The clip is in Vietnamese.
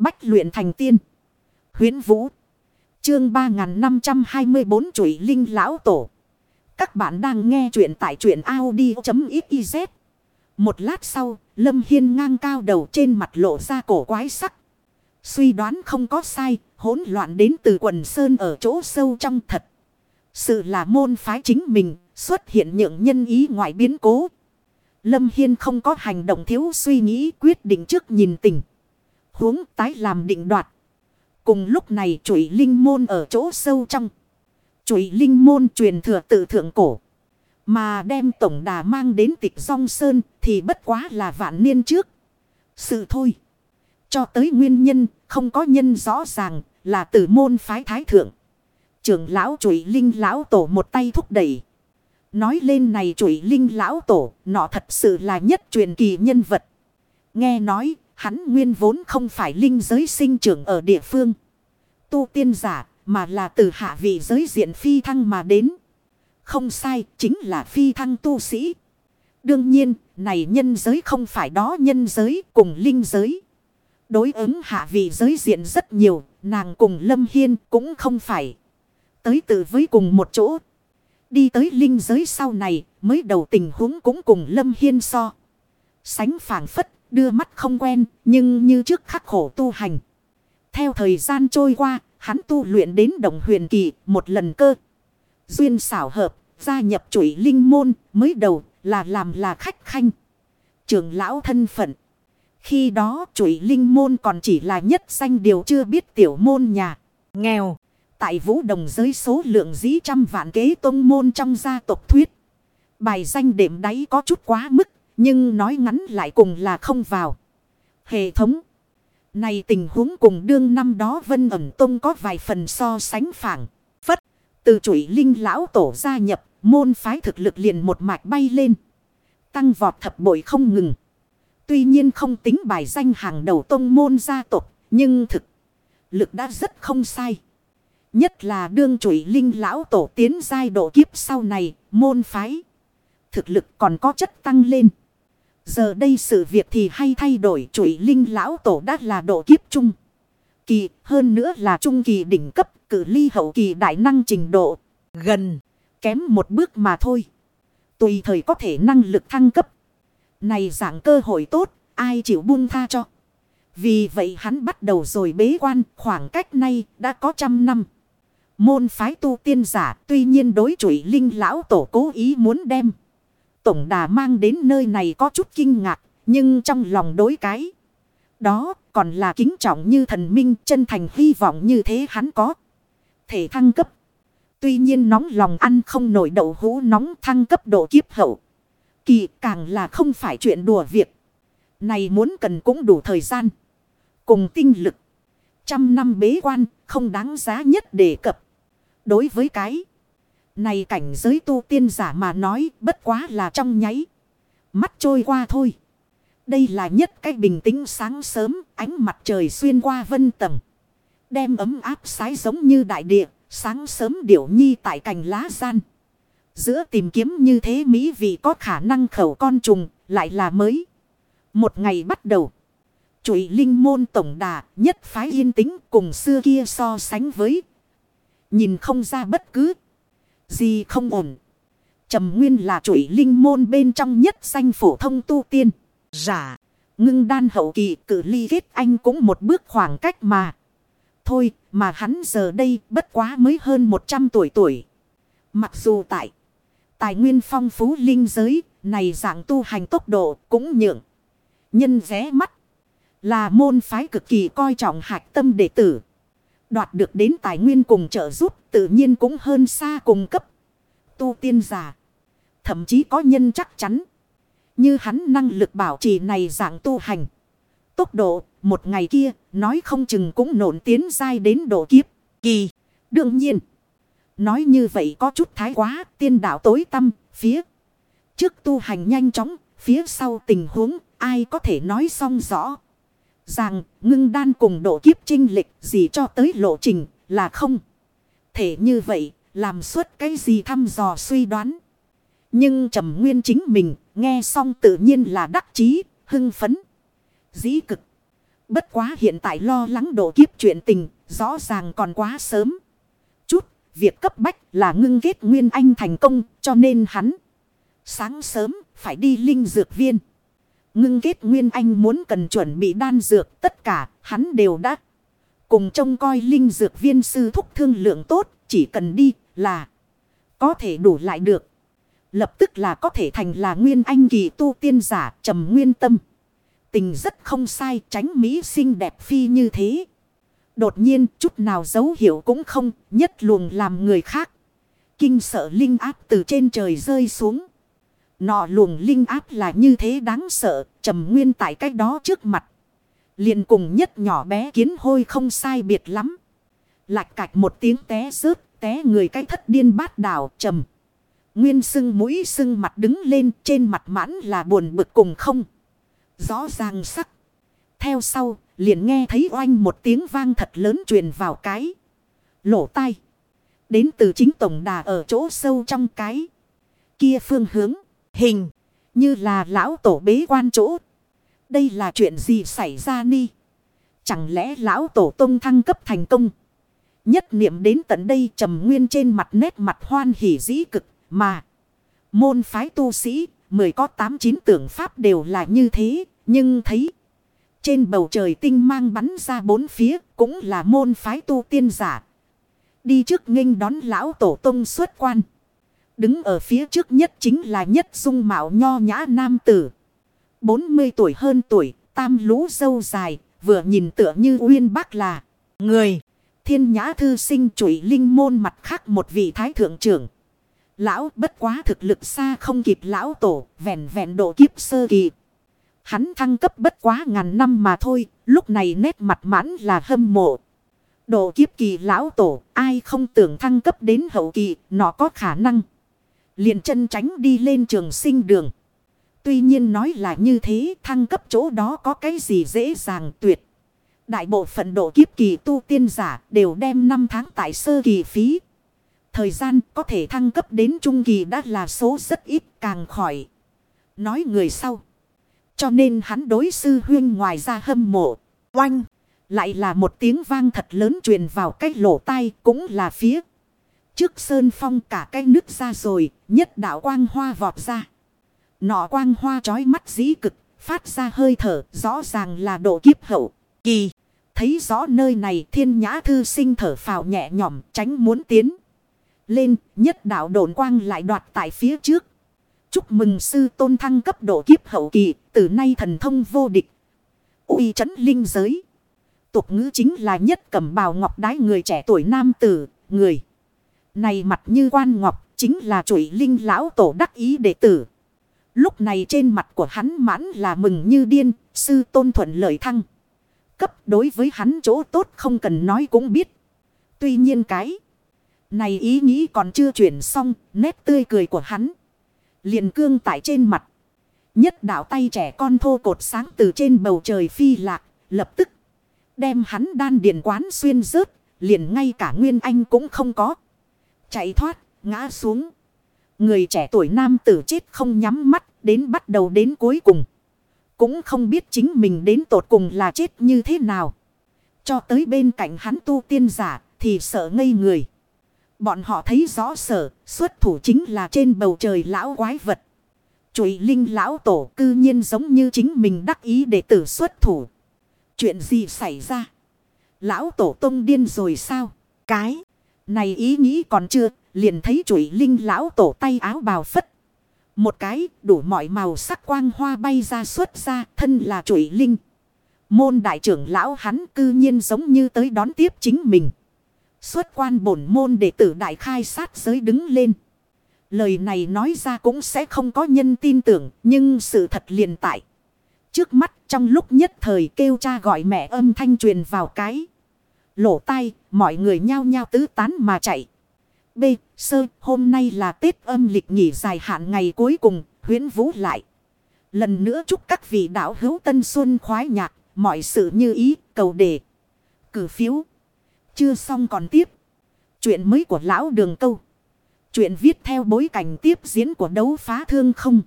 Bách luyện thành tiên. huyễn Vũ. Chương 3524 chuỗi linh lão tổ. Các bạn đang nghe truyện tại truyện Audi.xyz. Một lát sau, Lâm Hiên ngang cao đầu trên mặt lộ ra cổ quái sắc. Suy đoán không có sai, hỗn loạn đến từ quần sơn ở chỗ sâu trong thật. Sự là môn phái chính mình, xuất hiện những nhân ý ngoại biến cố. Lâm Hiên không có hành động thiếu suy nghĩ quyết định trước nhìn tình. Huống tái làm định đoạt. Cùng lúc này chuỗi linh môn ở chỗ sâu trong. Chuỗi linh môn truyền thừa tự thượng cổ. Mà đem tổng đà mang đến tịch song sơn thì bất quá là vạn niên trước. Sự thôi. Cho tới nguyên nhân không có nhân rõ ràng là từ môn phái thái thượng. Trưởng lão chuỗi linh lão tổ một tay thúc đẩy. Nói lên này chuỗi linh lão tổ, nọ thật sự là nhất truyền kỳ nhân vật. Nghe nói, hắn nguyên vốn không phải linh giới sinh trưởng ở địa phương. Tu tiên giả, mà là từ hạ vị giới diện phi thăng mà đến. Không sai, chính là phi thăng tu sĩ. Đương nhiên, này nhân giới không phải đó nhân giới cùng linh giới. Đối ứng hạ vị giới diện rất nhiều, nàng cùng Lâm Hiên cũng không phải. Tới từ với cùng một chỗ. Đi tới linh giới sau này, mới đầu tình huống cũng cùng Lâm Hiên so. Sánh phản phất, đưa mắt không quen, nhưng như trước khắc khổ tu hành. Theo thời gian trôi qua, hắn tu luyện đến đồng huyền kỳ một lần cơ. Duyên xảo hợp, gia nhập chuỗi linh môn, mới đầu là làm là khách khanh. Trưởng lão thân phận. Khi đó chuỗi linh môn còn chỉ là nhất danh điều chưa biết tiểu môn nhà. Nghèo. Tại vũ đồng giới số lượng dĩ trăm vạn kế tôn môn trong gia tộc thuyết. Bài danh đệm đáy có chút quá mức. Nhưng nói ngắn lại cùng là không vào. Hệ thống. Này tình huống cùng đương năm đó Vân ẩn tông có vài phần so sánh phẳng. Phất. Từ chuỗi linh lão tổ gia nhập. Môn phái thực lực liền một mạch bay lên. Tăng vọt thập bội không ngừng. Tuy nhiên không tính bài danh hàng đầu tông môn gia tộc. Nhưng thực lực đã rất không sai. Nhất là đương chuỗi linh lão tổ tiến giai độ kiếp sau này, môn phái. Thực lực còn có chất tăng lên. Giờ đây sự việc thì hay thay đổi chuỗi linh lão tổ đã là độ kiếp trung. Kỳ hơn nữa là trung kỳ đỉnh cấp cử ly hậu kỳ đại năng trình độ. Gần, kém một bước mà thôi. Tùy thời có thể năng lực thăng cấp. Này dạng cơ hội tốt, ai chịu buông tha cho. Vì vậy hắn bắt đầu rồi bế quan khoảng cách nay đã có trăm năm. Môn phái tu tiên giả tuy nhiên đối chuỗi linh lão tổ cố ý muốn đem. Tổng đà mang đến nơi này có chút kinh ngạc. Nhưng trong lòng đối cái. Đó còn là kính trọng như thần minh, chân thành hy vọng như thế hắn có. Thể thăng cấp. Tuy nhiên nóng lòng ăn không nổi đậu hũ nóng thăng cấp độ kiếp hậu. Kỳ càng là không phải chuyện đùa việc. Này muốn cần cũng đủ thời gian. Cùng tinh lực. Trăm năm bế quan không đáng giá nhất đề cập. Đối với cái này cảnh giới tu tiên giả mà nói, bất quá là trong nháy. Mắt trôi qua thôi. Đây là nhất cái bình tĩnh sáng sớm, ánh mặt trời xuyên qua vân tầng. Đem ấm áp sái giống như đại địa. Sáng sớm điểu nhi tại cành lá gian. Giữa tìm kiếm như thế Mỹ vì có khả năng khẩu con trùng, lại là mới. Một ngày bắt đầu. Chuỗi linh môn tổng đà nhất phái yên tĩnh cùng xưa kia so sánh với Nhìn không ra bất cứ gì không ổn. Trầm nguyên là chuỗi linh môn bên trong nhất danh phổ thông tu tiên. Giả. Ngưng đan hậu kỳ cử ly kết anh cũng một bước khoảng cách mà. Thôi, mà hắn giờ đây bất quá mới hơn 100 tuổi tuổi. Mặc dù tại, tài nguyên phong phú linh giới, này dạng tu hành tốc độ cũng nhượng. Nhân vé mắt. Là môn phái cực kỳ coi trọng hạch tâm đệ tử. Đoạt được đến tài nguyên cùng trợ giúp tự nhiên cũng hơn xa cùng cấp. Tu tiên giả. Thậm chí có nhân chắc chắn. Như hắn năng lực bảo trì này dạng tu hành. Tốc độ một ngày kia nói không chừng cũng nổn tiến dai đến độ kiếp. Kỳ. Đương nhiên. Nói như vậy có chút thái quá tiên đạo tối tâm phía. Trước tu hành nhanh chóng phía sau tình huống ai có thể nói xong rõ rằng ngưng đan cùng độ kiếp trinh lịch gì cho tới lộ trình là không. Thể như vậy, làm suốt cái gì thăm dò suy đoán. Nhưng trầm nguyên chính mình, nghe xong tự nhiên là đắc chí, hưng phấn, dĩ cực. Bất quá hiện tại lo lắng độ kiếp chuyện tình, rõ ràng còn quá sớm. Chút, việc cấp bách là ngưng kết Nguyên Anh thành công, cho nên hắn sáng sớm phải đi linh dược viên. Ngưng kết Nguyên Anh muốn cần chuẩn bị đan dược, tất cả hắn đều đã cùng trông coi linh dược viên sư thúc thương lượng tốt, chỉ cần đi là, có thể đủ lại được. Lập tức là có thể thành là Nguyên Anh kỳ tu tiên giả trầm nguyên tâm. Tình rất không sai, tránh Mỹ xinh đẹp phi như thế. Đột nhiên, chút nào dấu hiệu cũng không, nhất luồng làm người khác. Kinh sợ linh áp từ trên trời rơi xuống. Nọ luồng linh áp là như thế đáng sợ, trầm nguyên tại cách đó trước mặt. liền cùng nhất nhỏ bé kiến hôi không sai biệt lắm. Lạch cạch một tiếng té rớt té người cái thất điên bát đảo trầm. Nguyên sưng mũi sưng mặt đứng lên trên mặt mãn là buồn bực cùng không rõ ràng sắc. Theo sau, liền nghe thấy oanh một tiếng vang thật lớn truyền vào cái. Lỗ tai. Đến từ chính tổng đà ở chỗ sâu trong cái. Kia phương hướng, hình, như là lão tổ bế quan chỗ. Đây là chuyện gì xảy ra ni? Chẳng lẽ lão tổ tông thăng cấp thành công? Nhất niệm đến tận đây trầm nguyên trên mặt nét mặt hoan hỉ dĩ cực mà. Môn phái tu sĩ, mười có tám chín tưởng pháp đều là như thế, nhưng thấy trên bầu trời tinh mang bắn ra bốn phía cũng là môn phái tu tiên giả. Đi trước nghênh đón lão tổ tông xuất quan. Đứng ở phía trước nhất chính là nhất dung mạo nho nhã nam tử. 40 tuổi hơn tuổi, tam lũ dâu dài, vừa nhìn tựa như uyên bác là người. Thiên nhã thư sinh trụy linh môn mặt khác một vị thái thượng trưởng. Lão bất quá thực lực xa không kịp lão tổ, vẹn vẹn độ kiếp sơ kỳ. Hắn thăng cấp bất quá ngàn năm mà thôi, lúc này nét mặt mãn là hâm mộ. Độ kiếp kỳ lão tổ, ai không tưởng thăng cấp đến hậu kỳ, nó có khả năng. liền chân tránh đi lên trường sinh đường. Tuy nhiên nói là như thế, thăng cấp chỗ đó có cái gì dễ dàng tuyệt. Đại bộ phận độ kiếp kỳ tu tiên giả đều đem 5 tháng tại sơ kỳ phí. Thời gian có thể thăng cấp đến trung kỳ đã là số rất ít càng khỏi. Nói người sau. Cho nên hắn đối sư huyên ngoài ra hâm mộ. Oanh. Lại là một tiếng vang thật lớn truyền vào cái lỗ tai cũng là phía. Trước sơn phong cả cái nước ra rồi. Nhất đạo quang hoa vọt ra. Nọ quang hoa trói mắt dĩ cực. Phát ra hơi thở, rõ ràng là độ kiếp hậu. Kỳ. Thấy rõ nơi này thiên nhã thư sinh thở phào nhẹ nhõm tránh muốn tiến. Lên nhất đạo đồn quang lại đoạt tại phía trước. Chúc mừng sư tôn thăng cấp độ kiếp hậu kỳ, từ nay thần thông vô địch. uy chấn linh giới. Tục ngữ chính là nhất cầm bào ngọc đái người trẻ tuổi nam tử, người. Này mặt như quan ngọc, chính là chuỗi linh lão tổ đắc ý đệ tử. Lúc này trên mặt của hắn mãn là mừng như điên, sư tôn thuận lợi thăng. Cấp đối với hắn chỗ tốt không cần nói cũng biết. Tuy nhiên cái này ý nghĩ còn chưa chuyển xong, nét tươi cười của hắn liền cương tại trên mặt. Nhất đạo tay trẻ con thô cột sáng từ trên bầu trời phi lạc, lập tức đem hắn đan điền quán xuyên rớt, liền ngay cả Nguyên Anh cũng không có. Chạy thoát, ngã xuống. Người trẻ tuổi nam tử chết không nhắm mắt, đến bắt đầu đến cuối cùng. Cũng không biết chính mình đến tột cùng là chết như thế nào. Cho tới bên cạnh hắn tu tiên giả, thì sợ ngây người. Bọn họ thấy rõ sở, xuất thủ chính là trên bầu trời lão quái vật. Chùi linh lão tổ cư nhiên giống như chính mình đắc ý để tử xuất thủ. Chuyện gì xảy ra? Lão tổ tông điên rồi sao? Cái này ý nghĩ còn chưa, liền thấy chùi linh lão tổ tay áo bào phất. Một cái đủ mọi màu sắc quang hoa bay ra xuất ra thân là trụy linh. Môn đại trưởng lão hắn cư nhiên giống như tới đón tiếp chính mình. Xuất quan bổn môn đệ tử đại khai sát giới đứng lên. Lời này nói ra cũng sẽ không có nhân tin tưởng, nhưng sự thật liền tại. Trước mắt trong lúc nhất thời kêu cha gọi mẹ âm thanh truyền vào cái. Lỗ tai, mọi người nhao nhao tứ tán mà chạy. B. Sơ, hôm nay là Tết âm lịch nghỉ dài hạn ngày cuối cùng, huyến vũ lại. Lần nữa chúc các vị đạo hữu tân xuân khoái nhạc, mọi sự như ý, cầu đề. Cử phiếu. Chưa xong còn tiếp. Chuyện mới của lão đường câu. Chuyện viết theo bối cảnh tiếp diễn của đấu phá thương không.